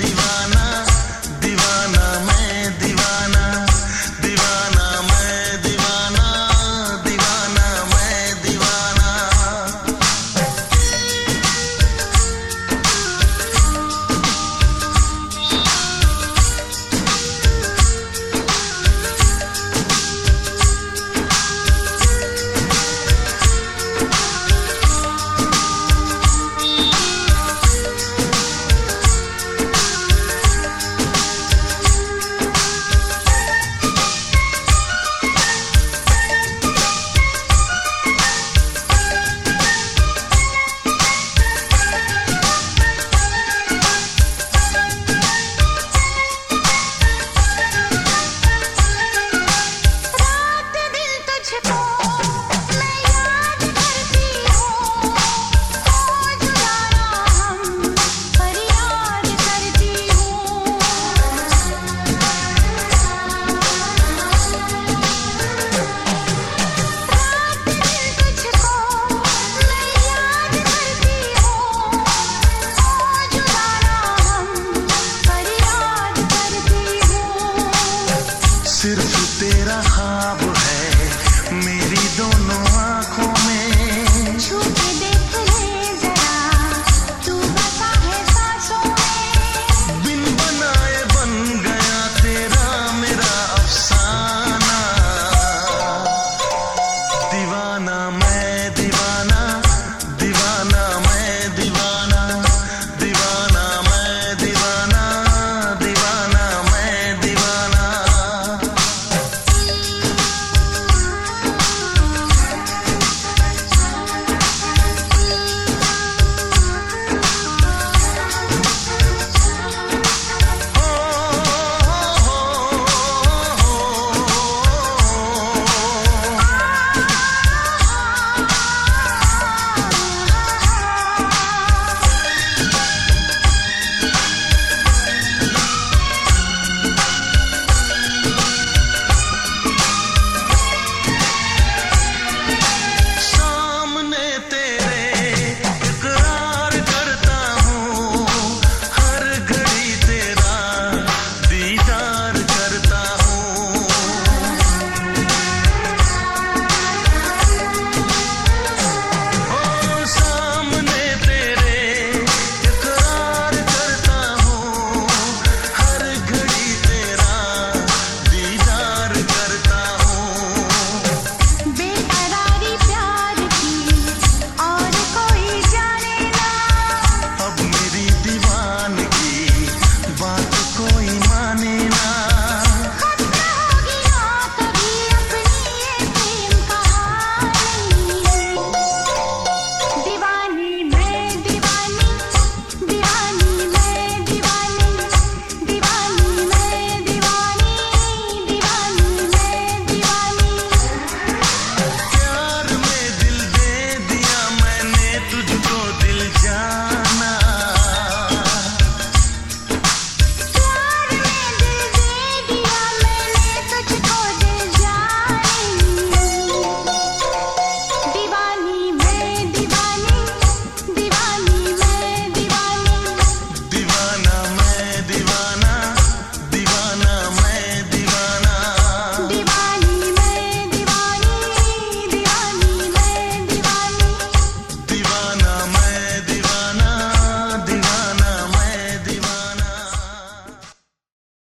divana.